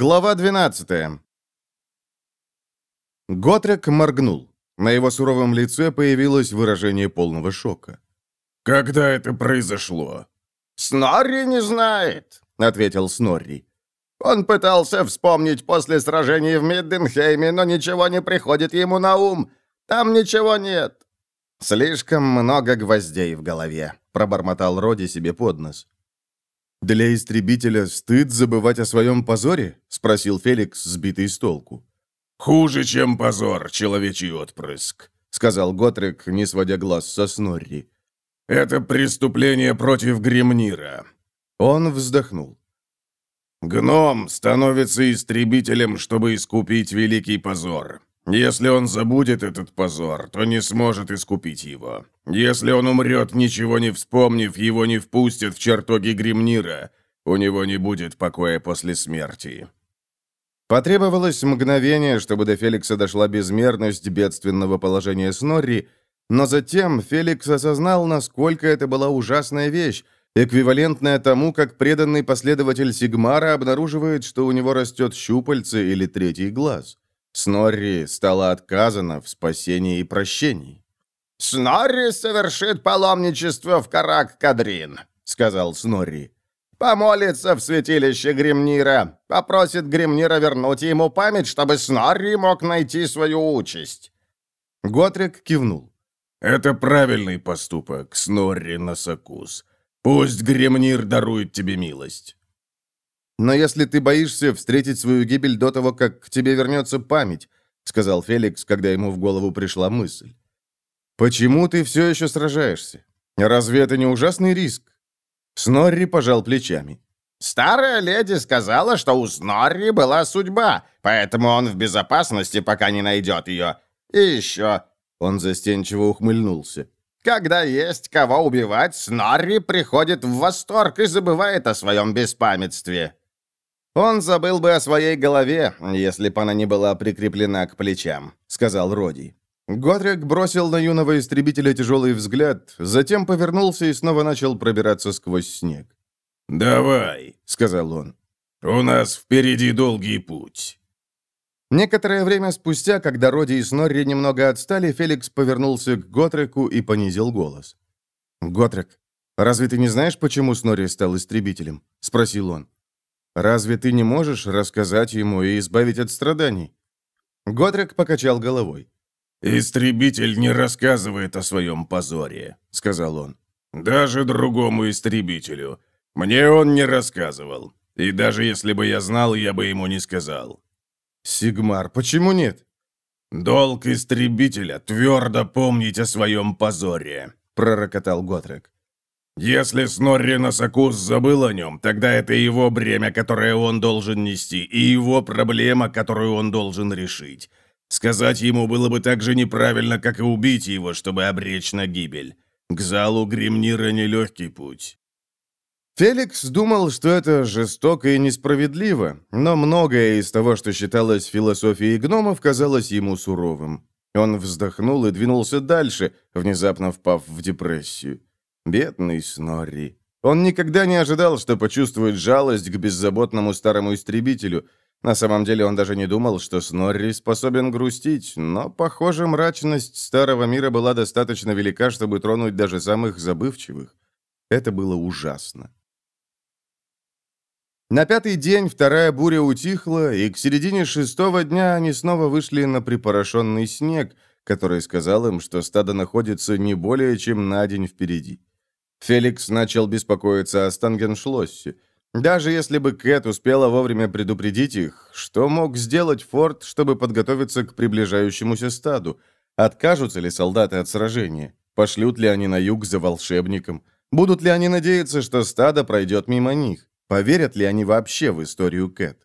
Глава 12 Готрек моргнул. На его суровом лице появилось выражение полного шока. «Когда это произошло?» «Снорри не знает», — ответил Снорри. «Он пытался вспомнить после сражения в Мидденхейме, но ничего не приходит ему на ум. Там ничего нет». «Слишком много гвоздей в голове», — пробормотал Роди себе под нос. «Для истребителя стыд забывать о своем позоре?» — спросил Феликс, сбитый с толку. «Хуже, чем позор, человечий отпрыск», — сказал Готрек, не сводя глаз со Снорри. «Это преступление против Гремнира». Он вздохнул. «Гном становится истребителем, чтобы искупить великий позор. Если он забудет этот позор, то не сможет искупить его. Если он умрет, ничего не вспомнив, его не впустят в чертоги Гремнира. У него не будет покоя после смерти». Потребовалось мгновение, чтобы до Феликса дошла безмерность бедственного положения Снорри, но затем Феликс осознал, насколько это была ужасная вещь, эквивалентная тому, как преданный последователь Сигмара обнаруживает, что у него растет щупальце или третий глаз. Снорри стало отказано в спасении и прощении. «Снорри совершит паломничество в Карак-Кадрин», — сказал Снорри. «Помолится в святилище Гремнира, попросит Гремнира вернуть ему память, чтобы Снорри мог найти свою участь». Готрик кивнул. «Это правильный поступок, Снорри Носокус. Пусть Гремнир дарует тебе милость». «Но если ты боишься встретить свою гибель до того, как к тебе вернется память», сказал Феликс, когда ему в голову пришла мысль. «Почему ты все еще сражаешься? Разве это не ужасный риск?» Снорри пожал плечами. «Старая леди сказала, что у Снорри была судьба, поэтому он в безопасности, пока не найдет ее. И еще...» Он застенчиво ухмыльнулся. «Когда есть кого убивать, Снорри приходит в восторг и забывает о своем беспамятстве». «Он забыл бы о своей голове, если бы она не была прикреплена к плечам», — сказал Роди. Готрик бросил на юного истребителя тяжелый взгляд, затем повернулся и снова начал пробираться сквозь снег. «Давай», — сказал он. «У нас впереди долгий путь». Некоторое время спустя, когда Роди и Снорри немного отстали, Феликс повернулся к Готреку и понизил голос. «Готрек, разве ты не знаешь, почему Снорри стал истребителем?» — спросил он. Разве ты не можешь рассказать ему и избавить от страданий?» Готрек покачал головой. «Истребитель не рассказывает о своем позоре», — сказал он. «Даже другому истребителю. Мне он не рассказывал. И даже если бы я знал, я бы ему не сказал». «Сигмар, почему нет?» «Долг истребителя — твердо помнить о своем позоре», — пророкотал Готрек. Если Снорри Носокус забыл о нем, тогда это его бремя, которое он должен нести, и его проблема, которую он должен решить. Сказать ему было бы так же неправильно, как и убить его, чтобы обречь на гибель. К залу Гремнира нелегкий путь. Феликс думал, что это жестоко и несправедливо, но многое из того, что считалось философией гномов, казалось ему суровым. Он вздохнул и двинулся дальше, внезапно впав в депрессию. Бедный Снорри. Он никогда не ожидал, что почувствует жалость к беззаботному старому истребителю. На самом деле он даже не думал, что Снорри способен грустить, но, похоже, мрачность старого мира была достаточно велика, чтобы тронуть даже самых забывчивых. Это было ужасно. На пятый день вторая буря утихла, и к середине шестого дня они снова вышли на припорошенный снег, который сказал им, что стадо находится не более чем на день впереди. Феликс начал беспокоиться о Стангеншлоссе. Даже если бы Кэт успела вовремя предупредить их, что мог сделать Форд, чтобы подготовиться к приближающемуся стаду? Откажутся ли солдаты от сражения? Пошлют ли они на юг за волшебником? Будут ли они надеяться, что стадо пройдет мимо них? Поверят ли они вообще в историю Кэт?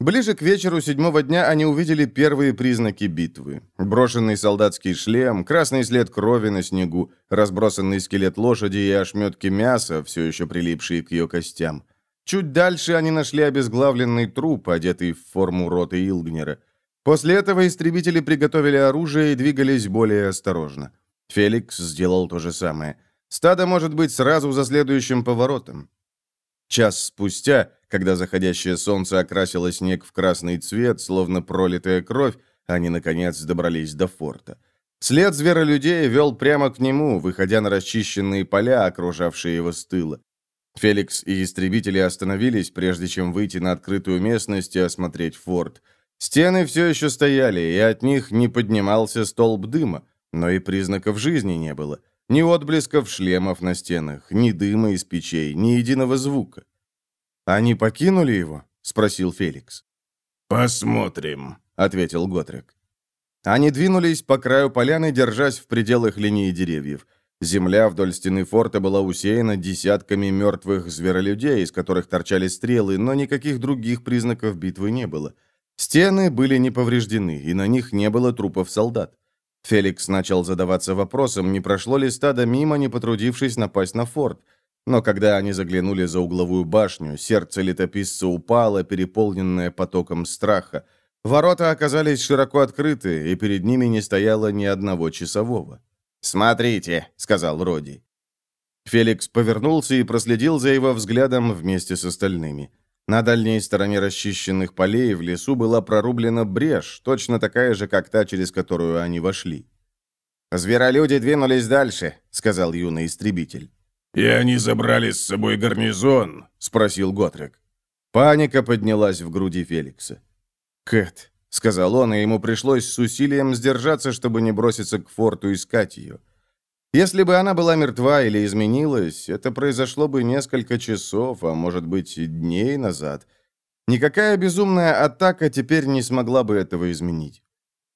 Ближе к вечеру седьмого дня они увидели первые признаки битвы. Брошенный солдатский шлем, красный след крови на снегу, разбросанный скелет лошади и ошметки мяса, все еще прилипшие к ее костям. Чуть дальше они нашли обезглавленный труп, одетый в форму роты Илгнера. После этого истребители приготовили оружие и двигались более осторожно. Феликс сделал то же самое. Стадо может быть сразу за следующим поворотом. Час спустя, когда заходящее солнце окрасило снег в красный цвет, словно пролитая кровь, они, наконец, добрались до форта. След зверолюдей вел прямо к нему, выходя на расчищенные поля, окружавшие его с тыла. Феликс и истребители остановились, прежде чем выйти на открытую местность и осмотреть форт. Стены все еще стояли, и от них не поднимался столб дыма, но и признаков жизни не было. Ни отблесков шлемов на стенах, ни дыма из печей, ни единого звука. «Они покинули его?» — спросил Феликс. «Посмотрим», — ответил Готрек. Они двинулись по краю поляны, держась в пределах линии деревьев. Земля вдоль стены форта была усеяна десятками мертвых зверолюдей, из которых торчали стрелы, но никаких других признаков битвы не было. Стены были не повреждены, и на них не было трупов солдат. Феликс начал задаваться вопросом, не прошло ли стадо мимо, не потрудившись напасть на форт. Но когда они заглянули за угловую башню, сердце летописца упало, переполненное потоком страха. Ворота оказались широко открыты, и перед ними не стояло ни одного часового. «Смотрите», — сказал Роди. Феликс повернулся и проследил за его взглядом вместе с остальными. На дальней стороне расчищенных полей в лесу была прорублена брешь, точно такая же, как та, через которую они вошли. «Зверолюди двинулись дальше», — сказал юный истребитель. «И они забрали с собой гарнизон?» — спросил Готрек. Паника поднялась в груди Феликса. «Кэт», — сказал он, и ему пришлось с усилием сдержаться, чтобы не броситься к форту искать ее. Если бы она была мертва или изменилась, это произошло бы несколько часов, а может быть, дней назад. Никакая безумная атака теперь не смогла бы этого изменить.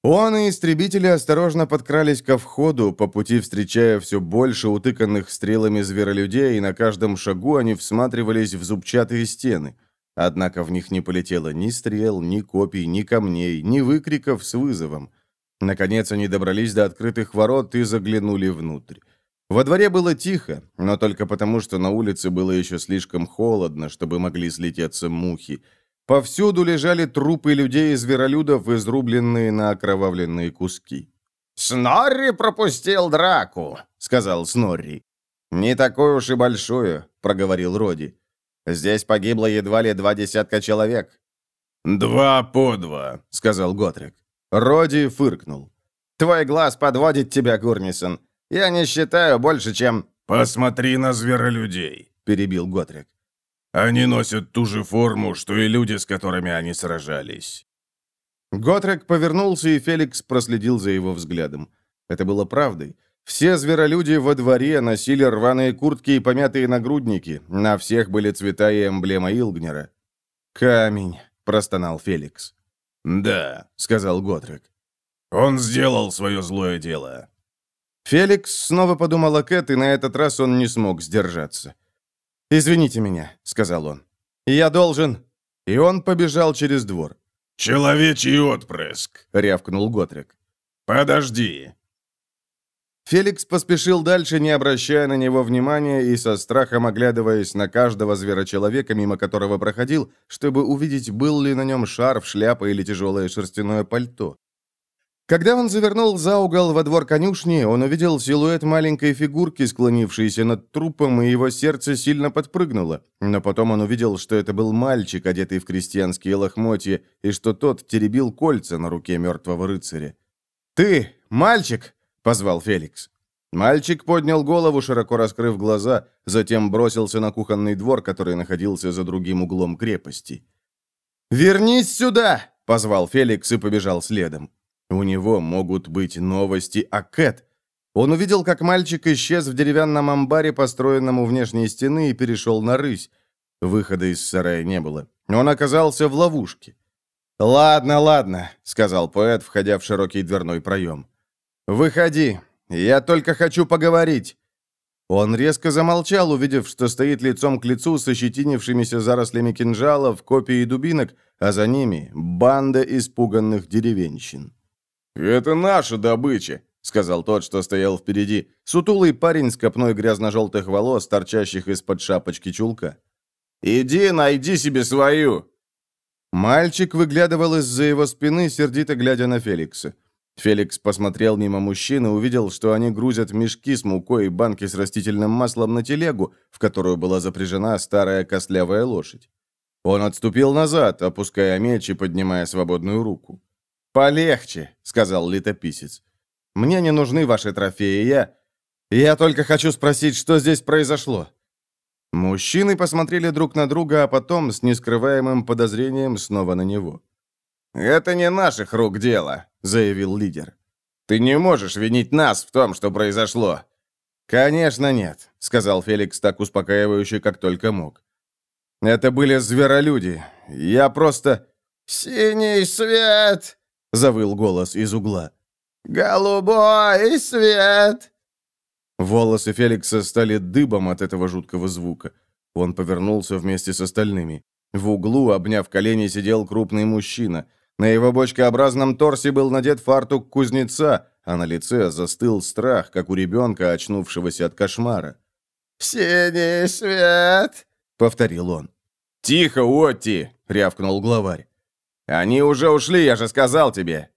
Он и истребители осторожно подкрались ко входу, по пути встречая все больше утыканных стрелами зверолюдей, и на каждом шагу они всматривались в зубчатые стены. Однако в них не полетело ни стрел, ни копий, ни камней, ни выкриков с вызовом. Наконец они добрались до открытых ворот и заглянули внутрь. Во дворе было тихо, но только потому, что на улице было еще слишком холодно, чтобы могли слететься мухи. Повсюду лежали трупы людей и зверолюдов, изрубленные на окровавленные куски. «Снорри пропустил драку», — сказал Снорри. «Не такую уж и большую», — проговорил Роди. «Здесь погибло едва ли два десятка человек». «Два по два», — сказал Готрик. Роди фыркнул. «Твой глаз подводит тебя, Гурнисон. Я не считаю больше, чем...» «Посмотри на зверолюдей», — перебил Готрик. «Они носят ту же форму, что и люди, с которыми они сражались». Готрек повернулся, и Феликс проследил за его взглядом. Это было правдой. Все зверолюди во дворе носили рваные куртки и помятые нагрудники. На всех были цвета и эмблема Илгнера. «Камень», — простонал Феликс. «Да», — сказал Готрек. «Он сделал свое злое дело». Феликс снова подумал о Кэт, и на этот раз он не смог сдержаться. «Извините меня», — сказал он. «Я должен...» И он побежал через двор. «Человечий отпрыск», — рявкнул Готрик. «Подожди». Феликс поспешил дальше, не обращая на него внимания и со страхом оглядываясь на каждого зверочеловека, мимо которого проходил, чтобы увидеть, был ли на нем шарф, шляпа или тяжелое шерстяное пальто. Когда он завернул за угол во двор конюшни, он увидел силуэт маленькой фигурки, склонившейся над трупом, и его сердце сильно подпрыгнуло. Но потом он увидел, что это был мальчик, одетый в крестьянские лохмотья, и что тот теребил кольца на руке мертвого рыцаря. «Ты, мальчик!» — позвал Феликс. Мальчик поднял голову, широко раскрыв глаза, затем бросился на кухонный двор, который находился за другим углом крепости. «Вернись сюда!» — позвал Феликс и побежал следом. У него могут быть новости о Кэт. Он увидел, как мальчик исчез в деревянном амбаре, построенном у внешней стены, и перешел на рысь. Выхода из сарая не было. Он оказался в ловушке. «Ладно, ладно», — сказал поэт, входя в широкий дверной проем. «Выходи. Я только хочу поговорить». Он резко замолчал, увидев, что стоит лицом к лицу с ощетинившимися зарослями кинжалов, копий и дубинок, а за ними банда испуганных деревенщин. «Это наша добыча», — сказал тот, что стоял впереди, сутулый парень с копной грязно-желтых волос, торчащих из-под шапочки чулка. «Иди, найди себе свою!» Мальчик выглядывал из-за его спины, сердито глядя на Феликса. Феликс посмотрел мимо мужчин и увидел, что они грузят мешки с мукой и банки с растительным маслом на телегу, в которую была запряжена старая костлявая лошадь. Он отступил назад, опуская меч и поднимая свободную руку. «Полегче», — сказал летописец. «Мне не нужны ваши трофеи, я... Я только хочу спросить, что здесь произошло». Мужчины посмотрели друг на друга, а потом с нескрываемым подозрением снова на него. «Это не наших рук дело», — заявил лидер. «Ты не можешь винить нас в том, что произошло». «Конечно нет», — сказал Феликс так успокаивающе, как только мог. «Это были зверолюди. Я просто...» «Синий свет!» — завыл голос из угла. «Голубой свет!» Волосы Феликса стали дыбом от этого жуткого звука. Он повернулся вместе с остальными. В углу, обняв колени, сидел крупный мужчина. На его бочкообразном торсе был надет фартук кузнеца, а на лице застыл страх, как у ребенка, очнувшегося от кошмара. «Синий свет!» — повторил он. «Тихо, Отти!» — рявкнул главарь. «Они уже ушли, я же сказал тебе!»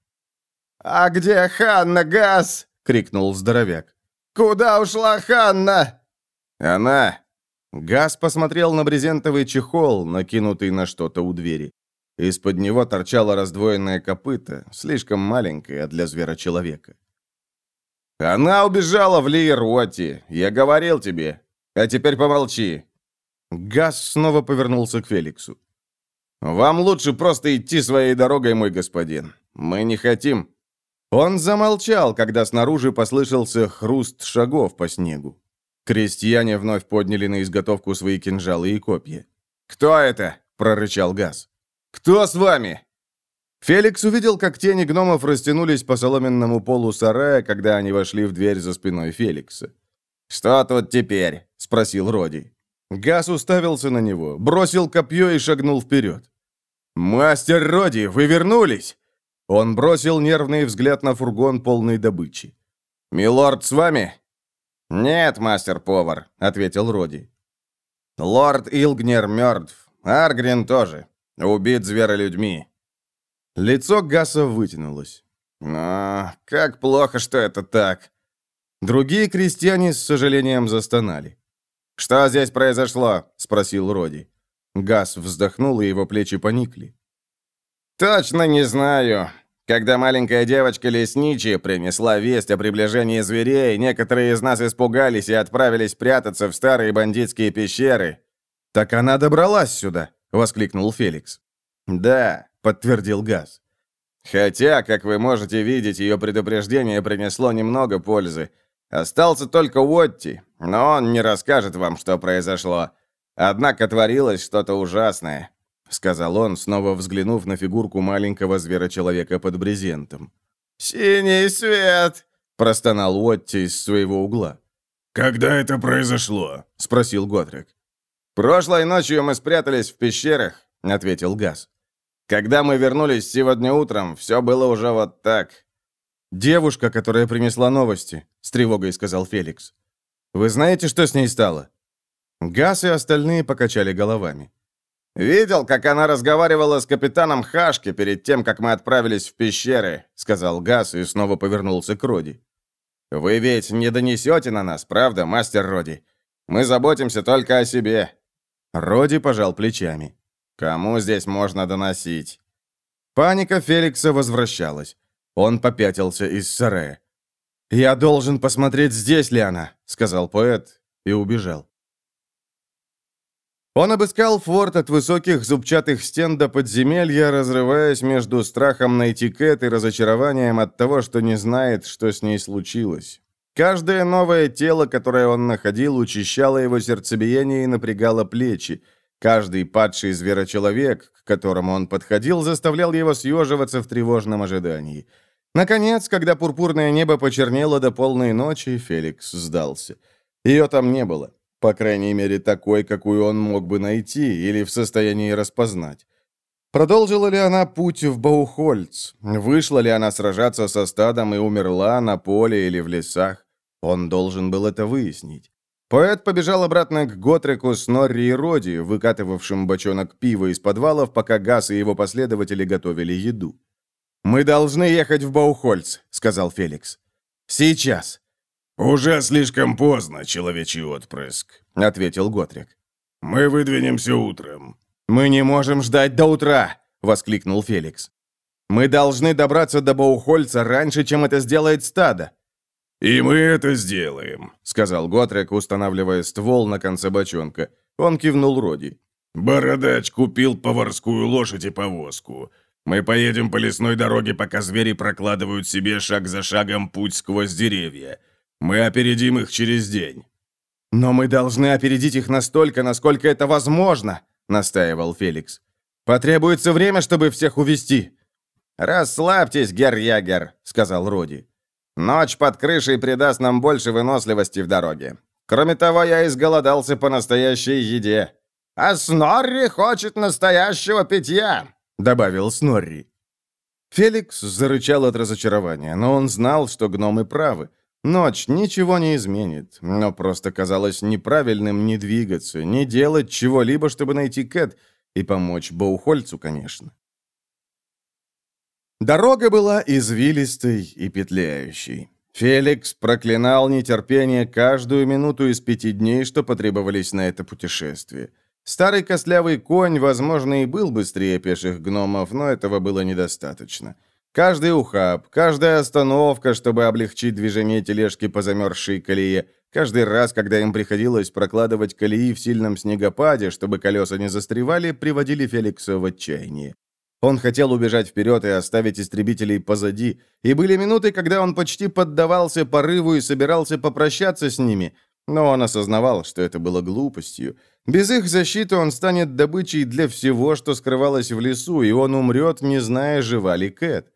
«А где Ханна Газ?» — крикнул здоровяк. «Куда ушла Ханна?» «Она...» Газ посмотрел на брезентовый чехол, накинутый на что-то у двери. Из-под него торчало раздвоенное копыто, слишком маленькое для звера-человека. «Она убежала в Лиероти, я говорил тебе. А теперь помолчи». Газ снова повернулся к Феликсу. «Вам лучше просто идти своей дорогой, мой господин. Мы не хотим...» Он замолчал, когда снаружи послышался хруст шагов по снегу. Крестьяне вновь подняли на изготовку свои кинжалы и копья. «Кто это?» — прорычал Газ. «Кто с вами?» Феликс увидел, как тени гномов растянулись по соломенному полу сарая, когда они вошли в дверь за спиной Феликса. «Что тут теперь?» — спросил Роди. Газ уставился на него, бросил копье и шагнул вперед. «Мастер Роди, вы вернулись!» Он бросил нервный взгляд на фургон, полный добычи. «Милорд с вами?» «Нет, мастер-повар», — ответил Роди. «Лорд Илгнер мертв. Аргрин тоже. Убит зверолюдьми». Лицо Гаса вытянулось. «Но как плохо, что это так». Другие крестьяне с сожалением застонали. «Что здесь произошло?» — спросил Роди. Гас вздохнул, и его плечи поникли. «Точно не знаю. Когда маленькая девочка Лесничи принесла весть о приближении зверей, некоторые из нас испугались и отправились прятаться в старые бандитские пещеры». «Так она добралась сюда!» — воскликнул Феликс. «Да», — подтвердил Газ. «Хотя, как вы можете видеть, ее предупреждение принесло немного пользы. Остался только Уотти, но он не расскажет вам, что произошло. Однако творилось что-то ужасное. — сказал он, снова взглянув на фигурку маленького зверочеловека под брезентом. «Синий свет!» — простонал Уотти из своего угла. «Когда это произошло?» — спросил Готрик. «Прошлой ночью мы спрятались в пещерах», — ответил Газ. «Когда мы вернулись сегодня утром, все было уже вот так». «Девушка, которая принесла новости», — с тревогой сказал Феликс. «Вы знаете, что с ней стало?» Газ и остальные покачали головами. «Видел, как она разговаривала с капитаном Хашки перед тем, как мы отправились в пещеры», — сказал Газ и снова повернулся к Роди. «Вы ведь не донесете на нас, правда, мастер Роди? Мы заботимся только о себе». Роди пожал плечами. «Кому здесь можно доносить?» Паника Феликса возвращалась. Он попятился из сарая. «Я должен посмотреть, здесь ли она», — сказал поэт и убежал. Он обыскал форт от высоких зубчатых стен до подземелья, разрываясь между страхом найти Кэт и разочарованием от того, что не знает, что с ней случилось. Каждое новое тело, которое он находил, учащало его сердцебиение и напрягало плечи. Каждый падший зверочеловек, к которому он подходил, заставлял его съеживаться в тревожном ожидании. Наконец, когда пурпурное небо почернело до полной ночи, Феликс сдался. Ее там не было. По крайней мере, такой, какую он мог бы найти или в состоянии распознать. Продолжила ли она путь в Баухольц? Вышла ли она сражаться со стадом и умерла на поле или в лесах? Он должен был это выяснить. Поэт побежал обратно к Готреку с Норри и Роди, выкатывавшим бочонок пива из подвалов, пока Гас и его последователи готовили еду. «Мы должны ехать в Баухольц», — сказал Феликс. «Сейчас». «Уже слишком поздно, человечий отпрыск», — ответил Готрик. «Мы выдвинемся утром». «Мы не можем ждать до утра!» — воскликнул Феликс. «Мы должны добраться до Боухольца раньше, чем это сделает стадо!» «И мы это сделаем», — сказал Готрек, устанавливая ствол на конце бочонка. Он кивнул Роди. «Бородач купил поварскую лошадь и повозку. Мы поедем по лесной дороге, пока звери прокладывают себе шаг за шагом путь сквозь деревья. Мы опередим их через день». «Но мы должны опередить их настолько, насколько это возможно», — настаивал Феликс. «Потребуется время, чтобы всех увести. «Расслабьтесь, гер-ягер», — сказал Руди. «Ночь под крышей придаст нам больше выносливости в дороге. Кроме того, я изголодался по настоящей еде. А Снорри хочет настоящего питья», — добавил Снорри. Феликс зарычал от разочарования, но он знал, что гномы правы. Ночь ничего не изменит, но просто казалось неправильным не двигаться, не делать чего-либо, чтобы найти Кэт и помочь Боухольцу, конечно. Дорога была извилистой и петляющей. Феликс проклинал нетерпение каждую минуту из пяти дней, что потребовались на это путешествие. Старый костлявый конь, возможно, и был быстрее пеших гномов, но этого было недостаточно. Каждый ухаб, каждая остановка, чтобы облегчить движение тележки по замерзшей колее, каждый раз, когда им приходилось прокладывать колеи в сильном снегопаде, чтобы колеса не застревали, приводили Феликса в отчаяние. Он хотел убежать вперед и оставить истребителей позади, и были минуты, когда он почти поддавался порыву и собирался попрощаться с ними, но он осознавал, что это было глупостью. Без их защиты он станет добычей для всего, что скрывалось в лесу, и он умрет, не зная, жива ли Кэт.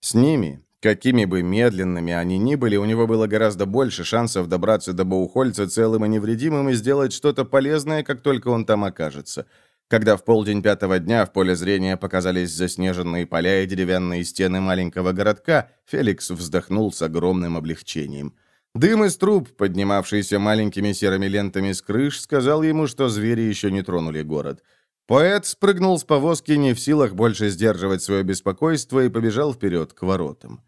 С ними, какими бы медленными они ни были, у него было гораздо больше шансов добраться до Боухольца целым и невредимым и сделать что-то полезное, как только он там окажется. Когда в полдень пятого дня в поле зрения показались заснеженные поля и деревянные стены маленького городка, Феликс вздохнул с огромным облегчением. Дым из труб, поднимавшийся маленькими серыми лентами с крыш, сказал ему, что звери еще не тронули город. Поэт спрыгнул с повозки, не в силах больше сдерживать свое беспокойство, и побежал вперед к воротам.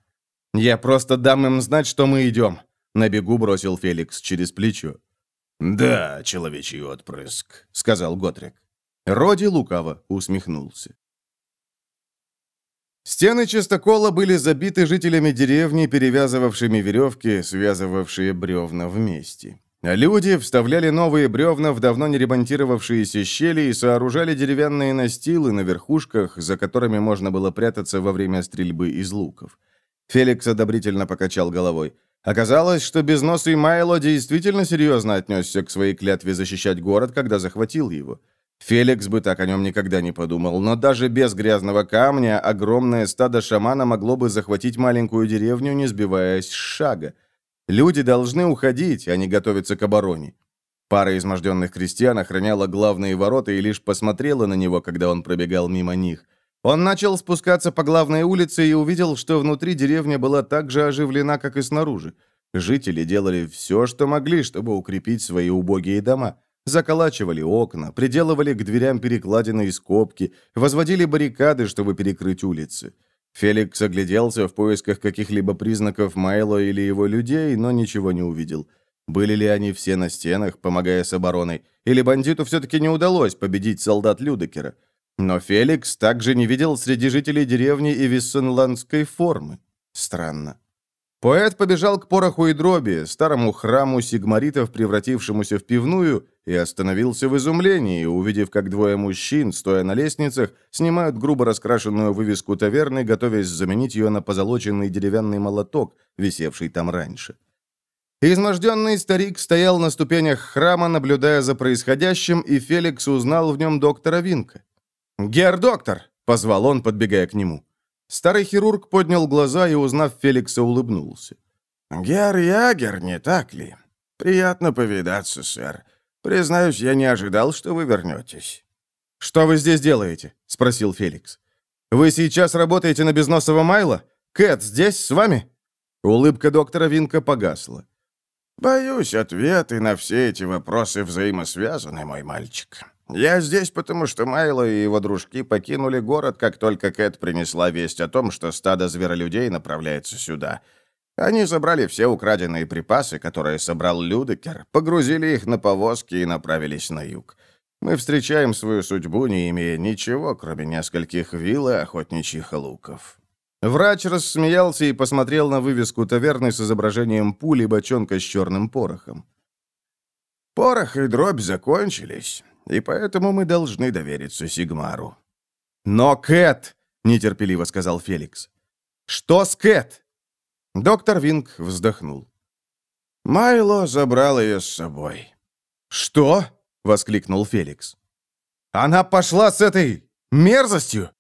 «Я просто дам им знать, что мы идем», — на бегу бросил Феликс через плечо. «Да, человечий отпрыск», — сказал Готрик. Роди лукаво усмехнулся. Стены частокола были забиты жителями деревни, перевязывавшими веревки, связывавшие бревна вместе. А люди вставляли новые бревна в давно не ремонтировавшиеся щели и сооружали деревянные настилы на верхушках, за которыми можно было прятаться во время стрельбы из луков. Феликс одобрительно покачал головой. Оказалось, что безносый Майло действительно серьезно отнесся к своей клятве защищать город, когда захватил его. Феликс бы так о нем никогда не подумал, но даже без грязного камня огромное стадо шамана могло бы захватить маленькую деревню, не сбиваясь с шага. Люди должны уходить, а не готовиться к обороне. Пара изможденных крестьян охраняла главные ворота и лишь посмотрела на него, когда он пробегал мимо них. Он начал спускаться по главной улице и увидел, что внутри деревня была так же оживлена, как и снаружи. Жители делали все, что могли, чтобы укрепить свои убогие дома. Заколачивали окна, приделывали к дверям перекладины и скобки, возводили баррикады, чтобы перекрыть улицы. Феликс огляделся в поисках каких-либо признаков Майло или его людей, но ничего не увидел. Были ли они все на стенах, помогая с обороной, или бандиту все-таки не удалось победить солдат Людекера? Но Феликс также не видел среди жителей деревни и виссенландской формы. Странно. Поэт побежал к пороху и дроби, старому храму сигмаритов, превратившемуся в пивную, и остановился в изумлении, увидев, как двое мужчин, стоя на лестницах, снимают грубо раскрашенную вывеску таверны, готовясь заменить ее на позолоченный деревянный молоток, висевший там раньше. Изможденный старик стоял на ступенях храма, наблюдая за происходящим, и Феликс узнал в нем доктора Винка. «Гер-доктор!» — позвал он, подбегая к нему. Старый хирург поднял глаза и, узнав Феликса, улыбнулся. «Гер Ягер, не так ли? Приятно повидаться, сэр. Признаюсь, я не ожидал, что вы вернетесь». «Что вы здесь делаете?» — спросил Феликс. «Вы сейчас работаете на безносого Майла? Кэт здесь с вами?» Улыбка доктора Винка погасла. «Боюсь, ответы на все эти вопросы взаимосвязаны, мой мальчик. Я здесь, потому что Майло и его дружки покинули город, как только Кэт принесла весть о том, что стадо зверолюдей направляется сюда. Они забрали все украденные припасы, которые собрал Людекер, погрузили их на повозки и направились на юг. Мы встречаем свою судьбу, не имея ничего, кроме нескольких вилл и охотничьих луков». Врач рассмеялся и посмотрел на вывеску таверны с изображением пули бочонка с черным порохом. «Порох и дробь закончились, и поэтому мы должны довериться Сигмару». «Но Кэт!» — нетерпеливо сказал Феликс. «Что с Кэт?» Доктор Винг вздохнул. Майло забрал ее с собой. «Что?» — воскликнул Феликс. «Она пошла с этой мерзостью?»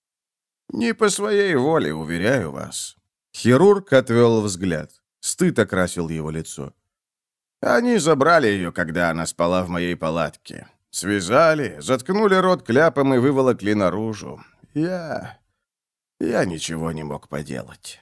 «Не по своей воле, уверяю вас». Хирург отвел взгляд. Стыд окрасил его лицо. «Они забрали ее, когда она спала в моей палатке. Связали, заткнули рот кляпом и выволокли наружу. Я... я ничего не мог поделать».